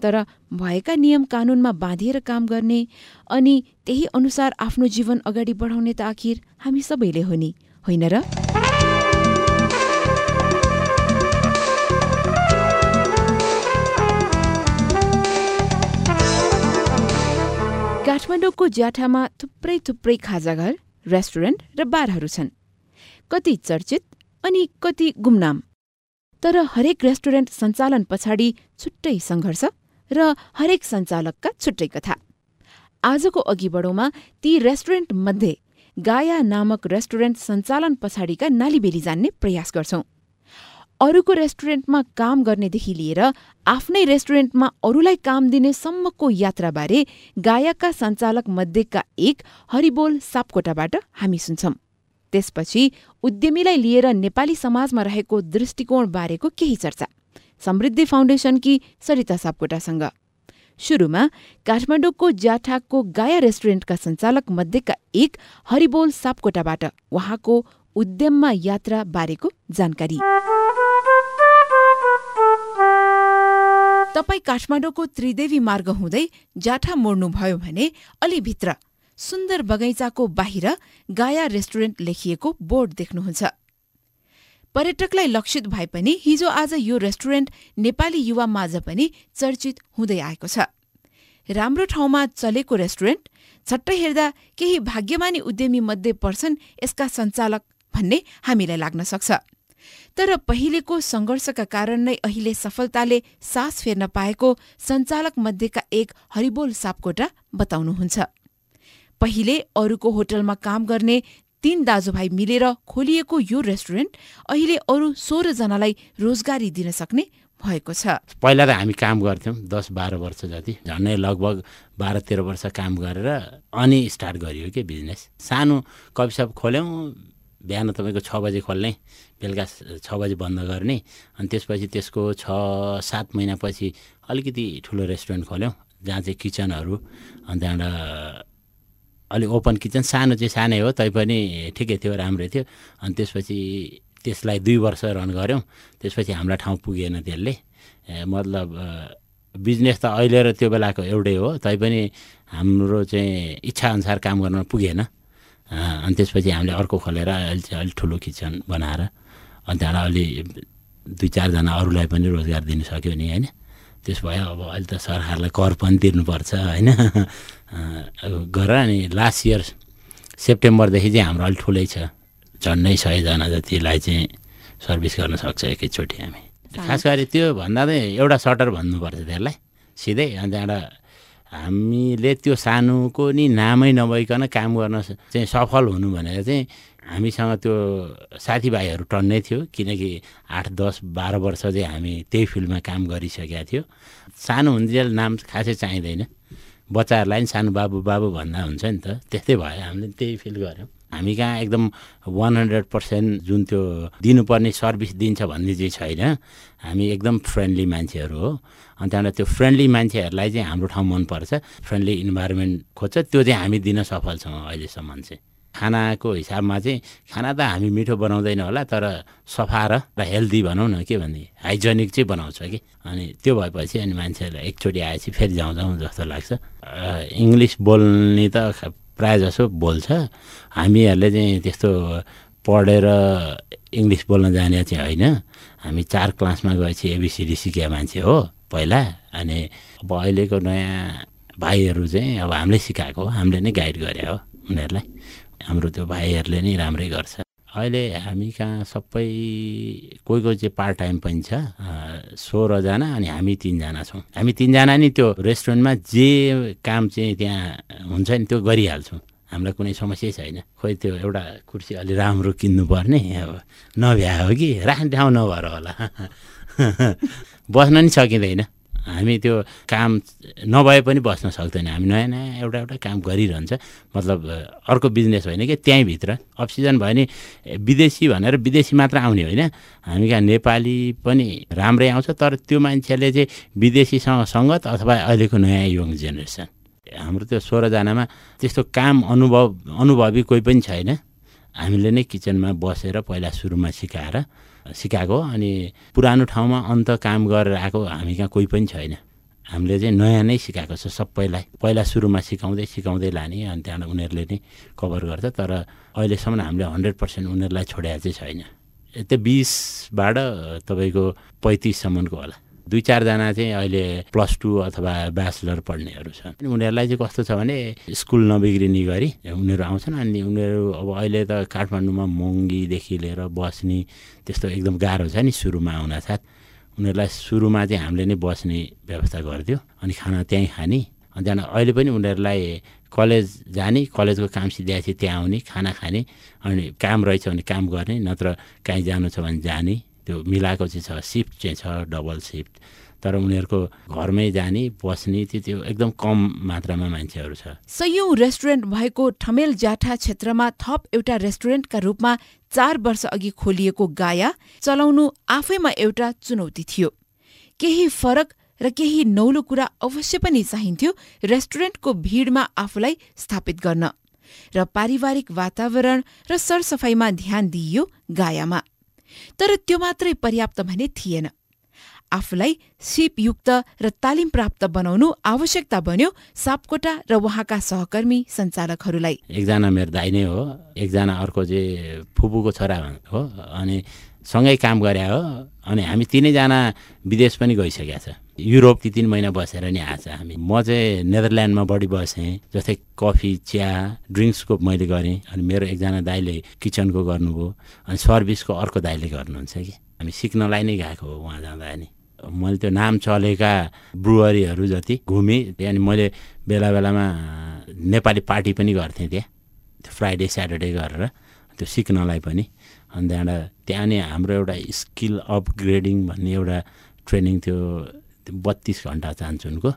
तर भएका नियम कानूनमा बाँधिएर काम गर्ने अनि त्यही अनुसार आफ्नो जीवन अगाडि बढाउने त आखिर हामी सबैले हो नि होइन र? काठमाडौँको ज्याठामा थुप्रै थुप्रै खाजाघर रेस्टुरेन्ट र बारहरू छन्। कति चर्चित अनि कति गुमनाम। तर हरेक रेस्टुरेन्ट सञ्चालन पछाडि छुट्टै सङ्घर्ष। र हरेक सञ्चालकका छुट्टै कथा। आजको अघि बढौँमा ती रेस्टुरेन्ट मध्ये गाया नामक रेस्टुरेन्ट सञ्चालन पछाडिका नालीबेली जान्ने प्रयास गर्छौं। अरूको रेस्टुरेन्टमा काम गर्नेदेखि लिएर आफ्नै रेस्टुरेन्टमा अरूलाई काम दिने सम्मको यात्राबारे गायकका सञ्चालक मध्येका एक हरिबोल सापकोटाबाट हामी सुन्छौं। त्यसपछि उद्यमीलाई लिएर नेपाली समाजमा रहेको दृष्टिकोण बारेको केही चर्चा। समृद्धि फाउन्डेसनकी सरिता सापकोटासँग। सुरुमा काठमाडौँको ज्याठाको गाया रेस्टुरेन्टका सञ्चालक मध्येका एक हरिबोल सापकोटाबाट उहाँको उद्यममा यात्रा बारेको जानकारी। तपाईँ काठमाडौँको त्रिदेवी मार्ग हुँदै जाठा मोड्नुभयो भने अलि भित्र सुन्दर बगैँचाको बाहिर गाया रेस्टुरेन्ट लेखिएको बोर्ड देख्नुहुन्छ। पर्यटकलाई लक्षित भए पनि हिजो आज यो रेस्टुरेन्ट नेपाली युवा माझ पनि चर्चित हुँदै आएको छ। राम्रो ठाउँमा चलेको रेस्टुरेन्ट छट्ट हेर्दा केही भाग्यमानी उद्यमी मध्ये पर्छन् यसका सञ्चालक भन्ने हामीलाई लाग्न सक्छ। तर पहिलेको सङ्घर्षका कारण नै अहिले सफलताले सास फेर्न पाएको सञ्चालक मध्येका एक हरिबोल सापकोटा बताउनुहुन्छ। पहिले अरूको होटलमा काम गर्ने तीन दाजुभाइ मिलेर खोलिएको यो रेस्टुरेन्ट अहिले अरू सोह्रजनालाई रोजगारी दिन सक्ने भएको छ। पहिला त हामी काम गर्थ्यौँ दस बाह्र वर्ष जति झन्डै लगभग बाह्र तेह्र वर्ष काम गरेर अनि स्टार्ट गरियो कि बिजनेस। सानो कफी खोल्यौँ बिहान तपाईँको छ बजे खोल्ने बेलुका छ बजे बन्द गर्ने अनि त्यसपछि त्यसको छ सात महिनापछि अलिकति ठुलो रेस्टुरेन्ट खोल्यौँ जहाँ चाहिँ किचनहरू अनि त्यहाँबाट अलिक ओपन किचन सानो चाहिँ सानै हो तैपनि ठिकै थियो राम्रै थियो। अनि त्यसपछि त्यसलाई दुई वर्ष रन गऱ्यौँ। त्यसपछि हामीलाई ठाउँ पुगेन त्यसले। मतलब बिजनेस त अहिले र त्यो बेलाको एउटै हो तैपनि हाम्रो चाहिँ इच्छाअनुसार काम गर्न पुगेन। अनि त्यसपछि हामीले अर्को खोलेर अहिले चाहिँ अलिक ठुलो किचन बनाएर अनि त्यहाँबाट अलि दुई चारजना अरूलाई पनि रोजगार दिन सक्यो नि होइन? त्यस भयो अब अहिले त सरकारलाई कर पनि तिर्नुपर्छ होइन? गरेर अनि लास्ट इयर सेप्टेम्बरदेखि चाहिँ हाम्रो अलिक ठुलै छ। झन्डै सयजना जतिलाई चाहिँ सर्भिस गर्न सक्छ एकैचोटि हामी। खास गरी त्यो भन्दा चाहिँ एउटा सटर भन्नुपर्छ त्यसलाई सिधै। अनि त्यहाँबाट हामीले त्यो सानोको नि नामै नभइकन काम गर्न चाहिँ सफल हुनु भनेर चाहिँ हामीसँग त्यो साथीभाइहरू टन्नै थियो किनकि आठ दस बाह्र वर्ष चाहिँ हामी त्यही फिल्डमा काम गरिसकेका थियो। सानो हुन्जेल नाम खासै चाहिँदैन। बच्चाहरूलाई पनि सानो बाबु बाबु भन्दा हुन्छ नि त। त्यस्तै भयो हामीले त्यही फिल गऱ्यौँ। हामी कहाँ एकदम वान हन्ड्रेड पर्सेन्ट जुन त्यो दिनुपर्ने सर्भिस दिन्छ भन्ने चाहिँ छैन। हामी एकदम फ्रेन्डली मान्छेहरू हो। अनि त्यहाँबाट त्यो फ्रेन्डली मान्छेहरूलाई चाहिँ हाम्रो ठाउँ मनपर्छ। फ्रेन्डली इन्भाइरोमेन्ट खोज्छ। त्यो चाहिँ हामी दिन सफल छौँ अहिलेसम्म चाहिँ। खानाको हिसाबमा चाहिँ खाना त हामी मिठो बनाउँदैन होला तर सफा र हेल्दी भनौँ न के भन्ने हाइजेनिक चाहिँ बनाउँछ कि। अनि त्यो भएपछि अनि मान्छेहरूलाई एकचोटि आएपछि फेरि जाउँ जाउँ जस्तो लाग्छ। इङ्ग्लिस बोल्ने त प्रायः जसो बोल्छ। हामीहरूले चाहिँ त्यस्तो पढेर इङ्ग्लिस बोल्न जाने चाहिँ होइन। हामी चार क्लासमा गएपछि एबिसिडी सिकेका मान्छे हो पहिला। अनि अब अहिलेको नयाँ भाइहरू चाहिँ अब हामीले सिकाएको हामीले नै गाइड गरे हो उनीहरूलाई। हाम्रो त्यो भाइहरूले नै राम्रै गर्छ। अहिले हामी कहाँ सबै कोही कोही चाहिँ पार्ट टाइम पनि छ। सोह्रजना अनि हामी तिनजना छौँ। हामी तिनजना नि त्यो रेस्टुरेन्टमा जे काम चाहिँ त्यहाँ हुन्छ नि त्यो गरिहाल्छौँ। हामीलाई कुनै समस्या छैन। खोइ त्यो एउटा कुर्सी अलि राम्रो किन्नुपर्ने। अब नभ्या हो कि। राख्ने ठाउँ नभएर होला। बस्न नि सकिँदैन। हामी त्यो काम नभए पनि बस्न सक्दैन। हामी नयाँ नयाँ एउटा एउटा काम गरिरहन्छ। मतलब अर्को बिजनेस होइन कि त्यहीँभित्र। अफ भयो नि विदेशी भनेर विदेशी मात्र आउने होइन। हामी कहाँ नेपाली पनि राम्रै आउँछ तर त्यो मान्छेले चाहिँ विदेशीसँग सङ्गत अथवा अहिलेको नयाँ यङ जेनेरेसन। हाम्रो त्यो सोह्रजनामा त्यस्तो काम अनुभव अनुभवी कोही पनि छैन। हामीले नै किचनमा बसेर पहिला सुरुमा सिकाएर सिकाएको अनि पुरानो ठाउँमा अन्त काम गरेर आएको हामी कहाँ कोही पनि छैन। हामीले चाहिँ नयाँ नै सिकाएको छ सबैलाई। पहिला सुरुमा सिकाउँदै सिकाउँदै लाने अनि त्यहाँबाट उनीहरूले नै कभर गर्छ तर अहिलेसम्म हामीले हन्ड्रेड पर्सेन्ट उनीहरूलाई छोडेको चाहिँ छैन। त्यो बिसबाट तपाईँको पैँतिससम्मको होला। दुई चारजना चाहिँ अहिले प्लस टू अथवा ब्याचलर पढ्नेहरू छन्। उनीहरूलाई चाहिँ कस्तो छ भने स्कुल नबिग्रिने गरी उनीहरू आउँछन् अनि उनीहरू अब अहिले त काठमाडौँमा महँगीदेखि लिएर बस्ने त्यस्तो एकदम गाह्रो छ नि सुरुमा आउन साथ। उनीहरूलाई सुरुमा चाहिँ हामीले नै बस्ने व्यवस्था गरिदियो अनि खाना त्यहीँ खाने। अनि त्यहाँदेखि अहिले पनि उनीहरूलाई कलेज जाने कलेजको काम सिध्याएपछि त्यहाँ आउने खाना खाने अनि काम रहेछ भने काम गर्ने नत्र काहीँ जानु छ भने जाने। त्यो मिलाएको चाहिँ छ सिफ्ट चाहिँ छ डबल सिफ्ट तर उनीहरूको घरमै जाने बस्ने त्यो त्यो एकदम कम मात्रामा मान्छेहरू छ। सयौं रेस्टुरेन्ट भएको ठमेल जाठा क्षेत्रमा थप एउटा रेस्टुरेन्टका रूपमा चार वर्ष अघि खोलिएको गाया चलाउनु आफैमा एउटा चुनौती थियो। केही फरक र केही नौलो कुरा अवश्य पनि चाहिन्थ्यो रेस्टुरेन्टको भिडमा आफूलाई स्थापित गर्न। र पारिवारिक वातावरण र सरसफाइमा ध्यान दिइयो गायामा। तर त्यो मात्रै पर्याप्त भने थिएन। आफूलाई सिपयुक्त र तालिम प्राप्त बनाउनु आवश्यकता बन्यो सापकोटा र उहाँका सहकर्मी सञ्चालकहरूलाई। एकजना मेरो दाइ नै हो एकजना अर्को चाहिँ फुपूको छोरा हो अनि सँगै काम गरे हो अनि हामी तिनैजना विदेश पनि गइसकेका छ। युरोप ती तिन महिना बसेर नि आएको हामी। म चाहिँ नेदरल्यान्डमा बढी बसेँ जस्तै कफी चिया ड्रिङ्क्सको मैले गरेँ अनि मेरो एकजना दाइले किचनको गर्नुभयो अनि सर्भिसको अर्को दाइले गर्नुहुन्छ कि। हामी सिक्नलाई नै गएको हो उहाँ जाँदा नि। मैले त्यो नाम चलेका ब्रुवरीहरू जति घुमेँ त्यहाँदेखि मैले बेला बेलामा नेपाली पार्टी पनि गर्थेँ त्यहाँ। त्यो फ्राइडे स्याटरडे गरेर त्यो सिक्नलाई पनि। अनि त्यहाँबाट त्यहाँ नै हाम्रो एउटा स्किल अपग्रेडिङ भन्ने एउटा ट्रेनिङ थियो बत्तिस घन्टा चान्चुनको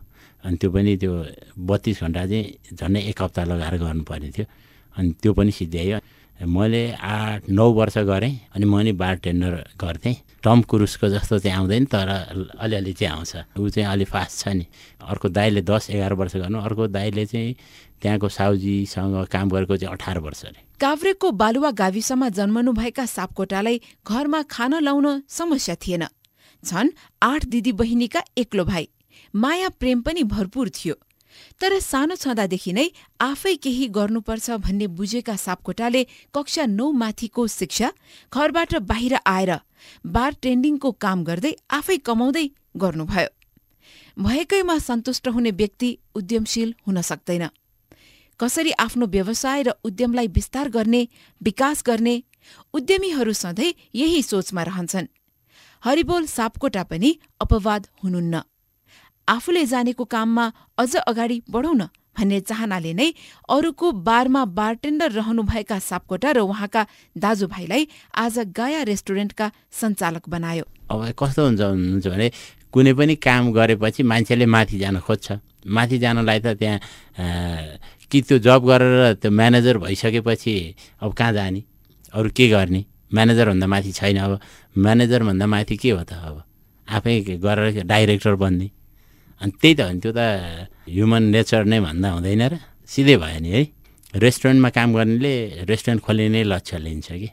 अनि त्यो पनि त्यो बत्तिस घन्टा चाहिँ झन्डै एक हप्ता लगाएर गर्नुपर्ने थियो। अनि त्यो पनि सिद्ध्यायो मैले आठ नौ वर्ष गरेँ अनि म नि बार टेन्डर गर्थेँ। टम कुरुसको जस्तो चाहिँ आउँदैन तर अलिअलि चाहिँ आउँछ। ऊ चाहिँ अलि फास्ट छ नि। अर्को दाइले दस एघार वर्ष गर्नु। अर्को दाइले चाहिँ त्यहाँको साउजीसँग काम गरेको चाहिँ अठार वर्ष अरे। काभ्रेको बालुवा गाविसमा जन्मनुभएका सापकोटालाई घरमा खान लाउन समस्या थिएन। छन्। आठ दिदी बहिनीका एक्लो भाइ। माया प्रेम पनि भरपूर थियो। तर सानो छँदादेखि नै आफै केही गर्नुपर्छ भन्ने बुझेका सापकोटाले कक्षा नौ माथिको शिक्षा घरबाट बाहिर आएर बार टेन्डिङको काम गर्दै आफै कमाउँदै गर्नुभयो। भएकैमा सन्तुष्ट हुने व्यक्ति उद्यमशील हुन सक्दैन। कसरी आफ्नो व्यवसाय र उद्यमलाई विस्तार गर्ने विकास गर्ने उद्यमीहरू सधैँ यही सोचमा रहन्छन्। हरिबोल सापकोटा पनि अपवाद हुनुहुन्न। आफूले जानेको काममा अझ अगाडि बढौँ न भन्ने चाहनाले नै अरूको बारमा बारटेन्डर रहनुभएका सापकोटा र उहाँका दाजुभाइलाई आज गाया रेस्टुरेन्टका सञ्चालक बनायो। अब कस्तो हुन्छ हुन्छ भने कुनै पनि काम गरेपछि मान्छेले माथि जान खोज्छ। माथि जानलाई त त्यहाँ कि त्यो जब गरेर त्यो म्यानेजर भइसकेपछि अब कहाँ जाने? अरू के गर्ने? म्यानेजरभन्दा माथि छैन अब। म्यानेजरभन्दा माथि के हो त अब? आफै गरेर डाइरेक्टर बन्ने। अनि त्यही त हो नि त्यो त ह्युमन नेचर नै भन्दा हुँदैन र। सिधै भयो नि है। रेस्टुरेन्टमा काम गर्नेले रेस्टुरेन्ट खोल्ने लक्ष्य लिन्छ कि।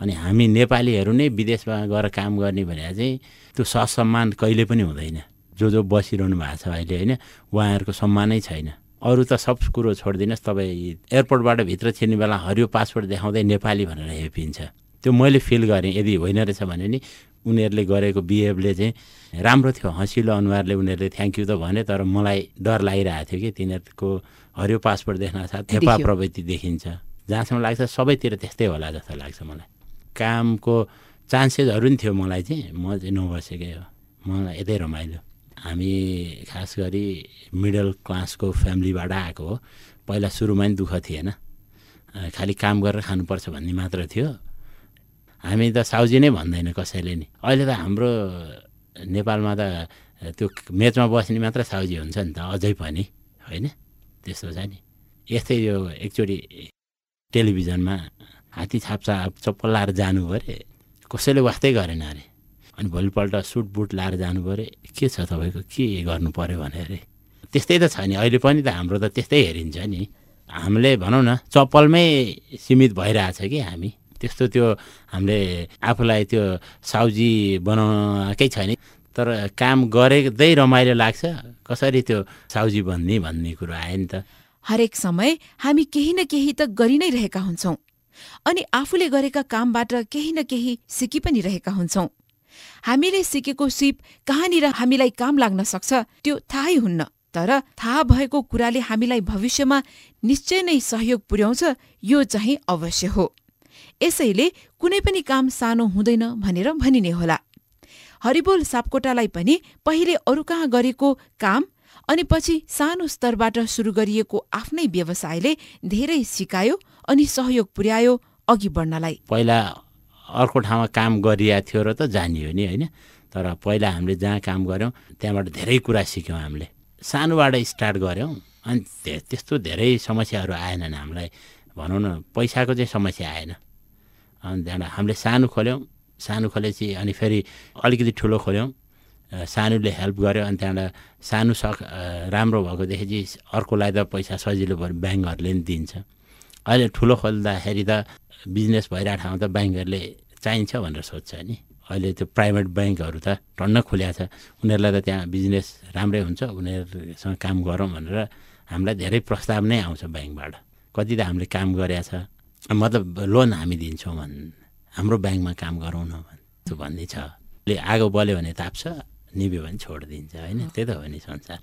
अनि हामी नेपालीहरू नै विदेशमा गएर काम गर्ने भने चाहिँ त्यो ससम्मान कहिले पनि हुँदैन। जो जो बसिरहनु भएको छ अहिले होइन उहाँहरूको सम्मानै छैन। अरू त सब कुरो छोडिदिनुहोस् तपाईँ एयरपोर्टबाट भित्र छिर्ने बेला हरियो पासपोर्ट देखाउँदै नेपाली भनेर हेपिन्छ। त्यो मैले फिल गरेँ। यदि होइन रहेछ भने नि उनीहरूले गरेको बिहेभले चाहिँ राम्रो थियो। हँसिलो अनुहारले उनीहरूले थ्याङ्क यू त भने तर मलाई डर लागिरहेको थियो कि तिनीहरूको हरियो पासपोर्ट देख्न साथ हेपा प्रवृत्ति देखिन्छ। जहाँसम्म लाग्छ सबैतिर त्यस्तै होला जस्तो लाग्छ मलाई। कामको चान्सेसहरू पनि थियो मलाई चाहिँ। म चाहिँ नबसेकै हो। मलाई यतै रमाइलो। हामी खास गरी मिडल क्लासको फ्यामिलीबाट आएको हो। पहिला सुरुमा पनि दुःख थिएन। खालि काम गरेर खानुपर्छ भन्ने मात्र थियो। हामी त साउजी नै भन्दैन कसैले नि। अहिले त हाम्रो नेपालमा त त्यो मेचमा बस्ने मात्र साउजी हुन्छ नि त अझै पनि होइन? त्यस्तो छ नि। यस्तै यो एकचोटि टेलिभिजनमा हात्ती छाप्चा चप्पल लाएर जानु पऱ्यो। कसैले वास्तै गरेन अरे। अनि भोलिपल्ट सुट बुट लाएर जानु पऱ्यो। के छ तपाईँको? के गर्नु पऱ्यो भने अरे त्यस्तै त छ नि। अहिले पनि त हाम्रो त त्यस्तै हेरिन्छ नि। हामीले भनौँ न चप्पलमै सीमित भइरहेछ कि हामी। त्यस्तो त्यो हामीले आफूलाई त्यो साउजी बनाएकै छैन। तर काम गरेकै रमाइलो लाग्छ। कसरी त्यो साउजी भन्ने भन्ने कुरो आयो नि त। हरेक समय हामी केही न केही त गरि नै रहेका हुन्छौँ। अनि आफूले गरेका कामबाट केही न केही सिकि पनि रहेका हुन्छौँ। हामीले सिकेको सिप कहाँनिर हामीलाई काम लाग्न सक्छ त्यो थाहै हुन्न। तर थाहा भएको कुराले हामीलाई भविष्यमा निश्चय नै सहयोग पुर्याउँछ यो चाहिँ अवश्य हो। यसैले कुनै पनि काम सानो हुँदैन भनेर भनिने होला। हरिबोल सापकोटालाई पनि पहिले अरू कहाँ गरेको काम अनि पछि सानो स्तरबाट सुरु गरिएको आफ्नै व्यवसायले धेरै सिकायो अनि सहयोग पुर्यायो अघि बढ्नलाई। पहिला अर्को ठाउँमा काम गरिएको थियो र त जानियो नि होइन। तर पहिला हामीले जहाँ काम गऱ्यौँ त्यहाँबाट धेरै कुरा सिक्यौँ हामीले। सानोबाट स्टार्ट गऱ्यौँ अनि त्यस्तो धेरै समस्याहरू आएनन् हामीलाई। भनौँ न पैसाको चाहिँ समस्या आएन। त्यहाँबाट हामीले सानो खोल्यौँ। सानो खोलेपछि अनि फेरि अलिकति ठुलो खोल्यौँ। सानोले हेल्प गर्यो अनि त्यहाँबाट सानो सक राम्रो भएकोदेखि चाहिँ अर्कोलाई त पैसा सजिलो भयो ब्याङ्कहरूले पनि दिन्छ। अहिले ठुलो खोल्दाखेरि त बिजनेस भइरहेको ठाउँमा त ब्याङ्कहरूले चाहिन्छ भनेर सोध्छ नि। अहिले त्यो प्राइभेट ब्याङ्कहरू त टन्न खुल्या छ। उनीहरूलाई त त्यहाँ बिजनेस राम्रै हुन्छ उनीहरूसँग काम गरौँ भनेर हामीलाई धेरै प्रस्ताव नै आउँछ ब्याङ्कबाट। कति त हामीले काम गरेका छ। मतलब लोन हामी दिन्छौँ भन् हाम्रो ब्याङ्कमा काम गरौँ न त्यो भन्ने छ। आगो बल्यो भने ताप्छ निभ्यो भने छोडिदिन्छ होइन? त्यही त हो नि संसार।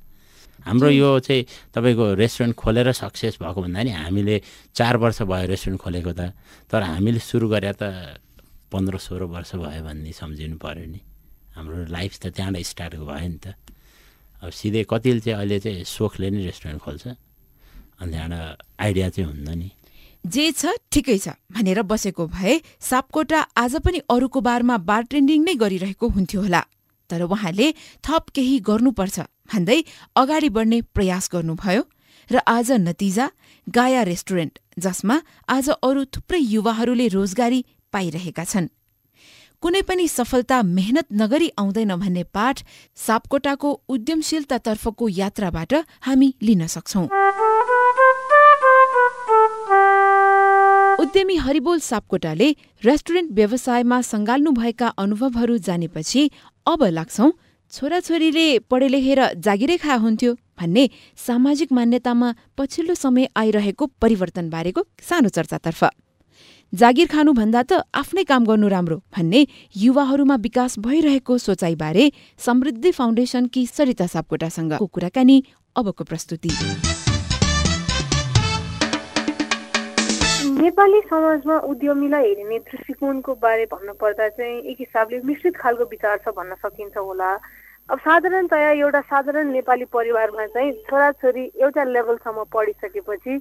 हाम्रो यो चाहिँ तपाईँको रेस्टुरेन्ट खोलेर सक्सेस भएको भन्दा नि हामीले चार वर्ष भयो रेस्टुरेन्ट खोलेको त तर हामीले सुरु गरे त पन्ध्र सोह्र वर्ष भयो भन्ने सम्झिनु पऱ्यो नि। हाम्रो लाइफ त त्यहाँबाट स्टार्ट भयो नि त। अब सिधै कतिले चाहिँ अहिले चाहिँ सोखले नै रेस्टुरेन्ट खोल्छ अनि त्यहाँबाट आइडिया चाहिँ हुन्न नि। जे छ ठिकै छ भनेर बसेको भए सापकोटा आज पनि अरूको बारमा बारटेन्डिङ नै गरिरहेको हुन्थ्यो होला। तर उहाँले थप केही गर्नुपर्छ भन्दै अगाडि बढ्ने प्रयास गर्नुभयो र आज नतिजा गाया रेस्टुरेन्ट जसमा आज अरू थुप्रै युवाहरूले रोजगारी पाइरहेका छन्। कुनै पनि सफलता मेहनत नगरी आउँदैन भन्ने पाठ सापकोटाको उद्यमशीलतातर्फको यात्राबाट हामी लिन सक्छौं। उद्यमी हरिबोल सापकोटाले रेस्टुरेन्ट व्यवसायमा सङ्घाल्नुभएका अनुभवहरू जानेपछि अब लाग्छौ छोराछोरीले पढे लेखेर जागिरै खा हुन्थ्यो भन्ने सामाजिक मान्यतामा पछिल्लो समय आइरहेको परिवर्तन बारेको सानो चर्चातर्फ। जागिर खानुभन्दा त आफ्नै काम गर्नु राम्रो भन्ने युवाहरूमा विकास भइरहेको सोचाइबारे समृद्धि फाउन्डेसनकी सरिता सापकोटासँगको कुराकानी अबको प्रस्तुति। नेपाली समाजमा उद्यमीलाई हेरिने दृष्टिकोणको बारे भन्नुपर्दा चाहिँ एक हिसाबले मिश्रित खालको विचार छ भन्न सकिन्छ होला। अब साधारणतया एउटा साधारण नेपाली परिवारमा चाहिँ छोराछोरी एउटा लेभलसम्म पढिसकेपछि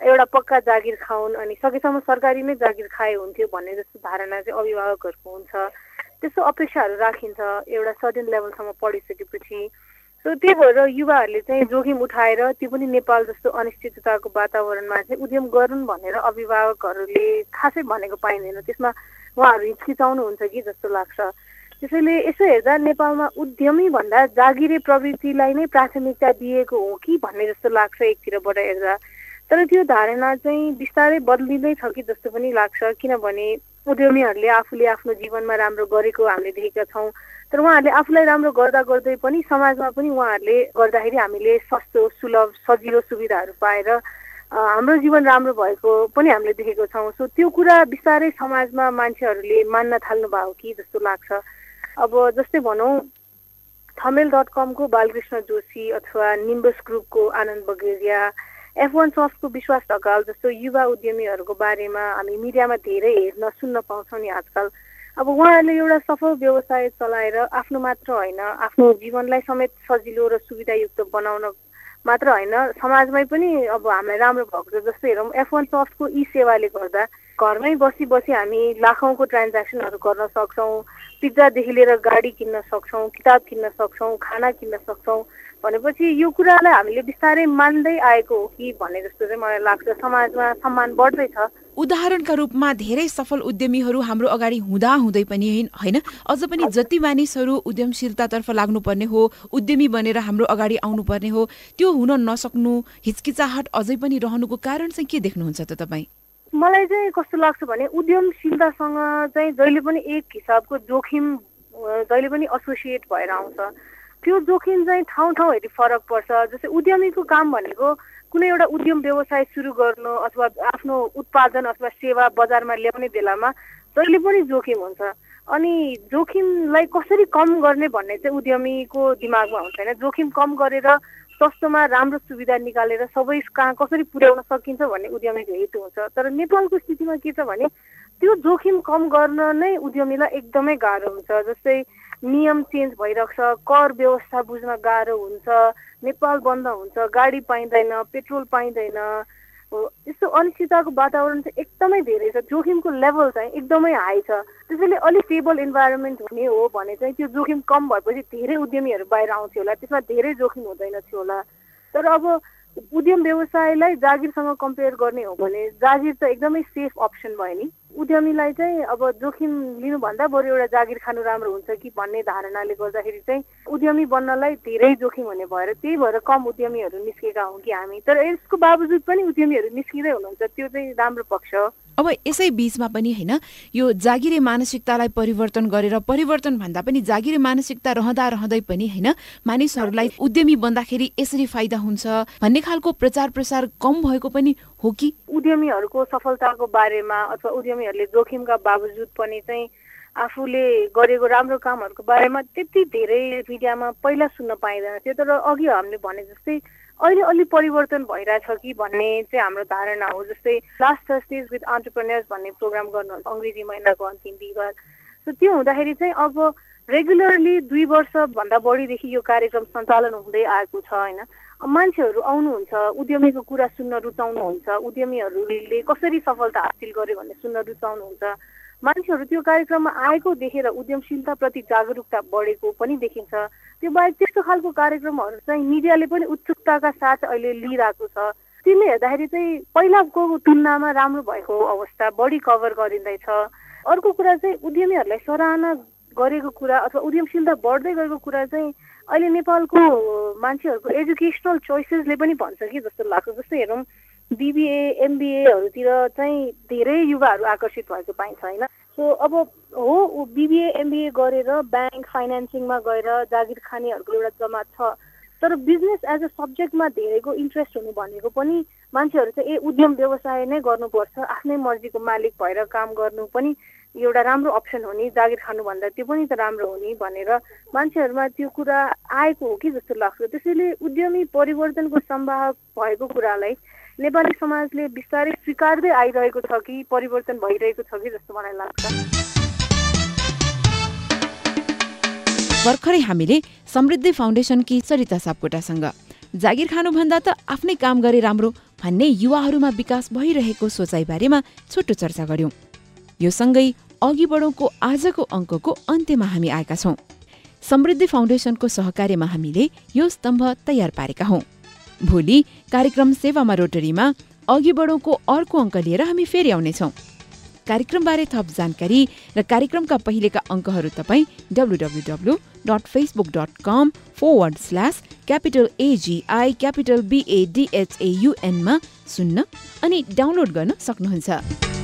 एउटा पक्का जागिर खाउन् अनि सकेसम्म सरकारी नै जागिर खाए हुन्थ्यो भन्ने जस्तो धारणा चाहिँ अभिभावकहरूको हुन्छ। त्यस्तो अपेक्षाहरू राखिन्छ। एउटा सर्टेन लेभलसम्म पढिसकेपछि सो त्यही भएर युवाहरूले चाहिँ जोखिम उठाएर त्यो पनि नेपाल जस्तो अनिश्चितताको वातावरणमा चाहिँ उद्यम गरून् भनेर अभिभावकहरूले खासै भनेको पाइँदैन। त्यसमा उहाँहरू हिचकिचाउनुहुन्छ कि जस्तो लाग्छ। त्यसैले यसो हेर्दा नेपालमा उद्यमी भन्दा जागिरे प्रवृत्तिलाई नै प्राथमिकता दिएको हो कि भन्ने जस्तो लाग्छ एकतिरबाट हेर्दा। तर त्यो धारणा चाहिँ बिस्तारै बदलिँदै छ कि जस्तो पनि लाग्छ। किनभने उद्यमीहरूले आफूले आफ्नो जीवनमा राम्रो गरेको हामीले देखेका छौँ। तर उहाँहरूले आफूलाई राम्रो गर्दा गर्दै पनि समाजमा पनि उहाँहरूले गर्दाखेरि हामीले सस्तो सुलभ सजिलो सुविधाहरू पाएर हाम्रो जीवन राम्रो भएको पनि हामीले देखेको छौँ। सो त्यो कुरा बिस्तारै समाजमा मान्छेहरूले मान्न थाल्नु भयो कि जस्तो लाग्छ। अब जस्तै भनौँ थमेल डट कमको बालकृष्ण जोशी अथवा निम्बस ग्रुपको आनन्द बगेरिया एफ वान सफ्टको विश्वास ढकाल जस्तो युवा उद्यमीहरूको बारेमा हामी मिडियामा धेरै हेर्न सुन्न पाउँछौँ नि आजकल। अब उहाँहरूले एउटा सफल व्यवसाय चलाएर आफ्नो मात्र होइन आफ्नो जीवनलाई समेत सजिलो र सुविधायुक्त बनाउन मात्र होइन समाजमै पनि अब हामीलाई राम्रो भएको छ जस्तै हेरौँ। एफ वान सफ्टको ई सेवाले गर्दा घरमै बसी बसी हामी लाखौँको ट्रान्ज्याक्सनहरू गर्न सक्छौँ पिज्जादेखि लिएर गाडी किन्न सक्छौँ किताब किन्न सक्छौँ खाना किन्न सक्छौँ भनेपछि यो कुरालाई हामीले बिस्तारै मान्दै आएको हो कि भन्ने जस्तो चाहिँ मलाई लाग्छ। समाजमा सम्मान बढ्दैछ उदाहरणका रूपमा धेरै सफल उद्यमीहरू हाम्रो अगाडि हुँदा हुँदै पनि होइन अझ पनि जति मानिसहरू उद्यमशीलतातर्फ लाग्नुपर्ने हो उद्यमी बनेर हाम्रो अगाडि आउनुपर्ने हो त्यो हुन नसक्नु हिचकिचाहट अझै पनि रहनुको कारण चाहिँ के देख्नुहुन्छ त तपाईँ? मलाई चाहिँ कस्तो लाग्छ भने उद्यमशीलतासँग चाहिँ जहिले पनि एक हिसाबको जोखिम जहिले पनि एसोसिएट भएर आउँछ। त्यो जोखिम चाहिँ ठाउँ ठाउँ हेरी फरक पर्छ। जस्तै उद्यमीको काम भनेको कुनै एउटा उद्यम व्यवसाय सुरु गर्नु अथवा आफ्नो उत्पादन अथवा सेवा बजारमा ल्याउने बेलामा जहिले पनि जोखिम हुन्छ। अनि जोखिमलाई कसरी कम गर्ने भन्ने चाहिँ उद्यमीको दिमागमा हुन्छ होइन। जोखिम कम गरेर सस्तोमा राम्रो सुविधा निकालेर सबै कहाँ कसरी पुर्याउन सकिन्छ भन्ने उद्यमीको हेतु हुन्छ। तर नेपालको स्थितिमा के छ भने त्यो जोखिम कम गर्न नै उद्यमीलाई एकदमै गाह्रो हुन्छ। जस्तै नियम चेन्ज भइरहेको छ कर व्यवस्था बुझ्न गाह्रो हुन्छ नेपाल बन्द हुन्छ गाडी पाइँदैन पेट्रोल पाइँदैन यस्तो अनिश्चितताको वातावरण चाहिँ एकदमै धेरै छ। जोखिमको लेभल चाहिँ एकदमै हाई छ। त्यसैले अलिक स्टेबल इन्भाइरोमेन्ट हुने हो भने चाहिँ त्यो जोखिम कम भएपछि धेरै उद्यमीहरू बाहिर आउँथ्यो होला। त्यसमा धेरै जोखिम हुँदैन थियो होला। तर अब उद्यम व्यवसायलाई जागिरसँग कम्पेयर गर्ने हो भने जागिर त एकदमै सेफ अप्सन भयो नि। उद्यमीलाई चाहिँ अब जोखिम लिनुभन्दा बरु एउटा जागिर खानु राम्रो हुन्छ कि भन्ने धारणाले गर्दाखेरि चाहिँ उद्यमी बन्नलाई धेरै जोखिम हुने भएर त्यही भएर कम उद्यमीहरू निस्केका हौँ कि हामी। तर यसको बावजुद पनि उद्यमीहरू निस्किँदै हुनुहुन्छ त्यो चाहिँ राम्रो पक्ष हो। अब यसै बिचमा पनि होइन यो जागिरे मानसिकतालाई परिवर्तन गरेर परिवर्तन भन्दा पनि जागिरे मानसिकता रहँदा रहँदै पनि होइन मानिसहरूलाई उद्यमी बन्दाखेरि यसरी फाइदा हुन्छ भन्ने खालको प्रचार प्रसार कम भएको पनि हो कि? उद्यमीहरूको सफलताको बारेमा अथवा उद्यमीहरूले जोखिमका बावजुद पनि चाहिँ आफूले गरेको राम्रो कामहरूको बारेमा त्यति धेरै मिडियामा पहिला सुन्न पाइँदैन थियो। तर अघि हामीले भने जस्तै अहिले अलि परिवर्तन भइरहेछ कि भन्ने चाहिँ हाम्रो धारणा हो। जस्तै लास्ट थर्सडेज विथ अन्टरप्रेनर्स भन्ने प्रोग्राम गर्नुहुन्छ अङ्ग्रेजी महिनाको अन्तिम बिहिबार। सो त्यो हुँदाखेरि चाहिँ अब रेगुलरली दुई वर्षभन्दा बढीदेखि यो कार्यक्रम सञ्चालन हुँदै आएको छ होइन। मान्छेहरू आउनुहुन्छ उद्यमीको कुरा सुन्न रुचाउनुहुन्छ उद्यमीहरूले कसरी सफलता हासिल गर्यो भन्ने सुन्न रुचाउनुहुन्छ। मान्छेहरू त्यो कार्यक्रममा आएको देखेर उद्यमशीलताप्रति जागरुकता बढेको पनि देखिन्छ। त्यो बाहेक त्यस्तो खालको कार्यक्रमहरू चाहिँ मिडियाले पनि उत्सुकताका साथ अहिले लिइरहेको छ। त्यसले हेर्दाखेरि चाहिँ पहिलाको तुलनामा राम्रो भएको अवस्था बढी कभर गरिँदैछ। अर्को कुरा चाहिँ उद्यमीहरूलाई सराहना गरेको कुरा अथवा उद्यमशीलता बढ्दै गएको कुरा चाहिँ अहिले नेपालको मान्छेहरूको एजुकेसनल चोइसेसले पनि भन्छ कि जस्तो लाग्छ। जस्तै हेरौँ बिबिए एमबिएहरूतिर चाहिँ धेरै युवाहरू आकर्षित भएको पाइन्छ होइन? सो अब हो बिबिए एमबिए गरेर ब्याङ्क फाइनेन्सिङमा गएर जागिर खानेहरूको एउटा जमात छ। तर बिजनेस एज अ सब्जेक्टमा धेरैको इन्ट्रेस्ट हुनु भनेको पनि मान्छेहरू चाहिँ ए उद्यम व्यवसाय नै गर्नुपर्छ आफ्नै मर्जीको मालिक भएर काम गर्नु पनि एउटा राम्रो अप्सन हो नि जागिर खानुभन्दा त्यो पनि त राम्रो हो नि भनेर मान्छेहरूमा त्यो कुरा आएको हो कि जस्तो लाग्छ। त्यसैले उद्यमी परिवर्तनको सम्भावक भएको कुरालाई नेपाली समाजले बिस्तारै स्वीकार्दै आइरहेको छ कि परिवर्तन भइरहेको छ कि जस्तो मलाई लाग्छ। भर्खरै हामीले समृद्धि फाउन्डेसनकी सरिता सापकोटासँग जागिर खानुभन्दा त आफ्नै काम गरे राम्रो भन्ने युवाहरूमा विकास भइरहेको सोचाइ बारेमा छोटो चर्चा गर्यौं यो सँगै अघि बढौँको आजको अङ्कको अन्त्यमा हामी आएका छौं। समृद्धि फाउन्डेसनको सहकार्यमा हामीले यो स्तम्भ तयार पारेका हौं। भोलि कार्यक्रम सेवामा रोटरीमा अघि बढौँको अर्को अङ्क लिएर हामी फेरि आउनेछौँ। कार्यक्रमबारे थप जानकारी र कार्यक्रमका पहिलेका अङ्कहरू तपाईँ W dot Facebook dot com forward slash capital A G I capital बिएडिएचएयुएनमा सुन्न अनि डाउनलोड गर्न सक्नुहुन्छ।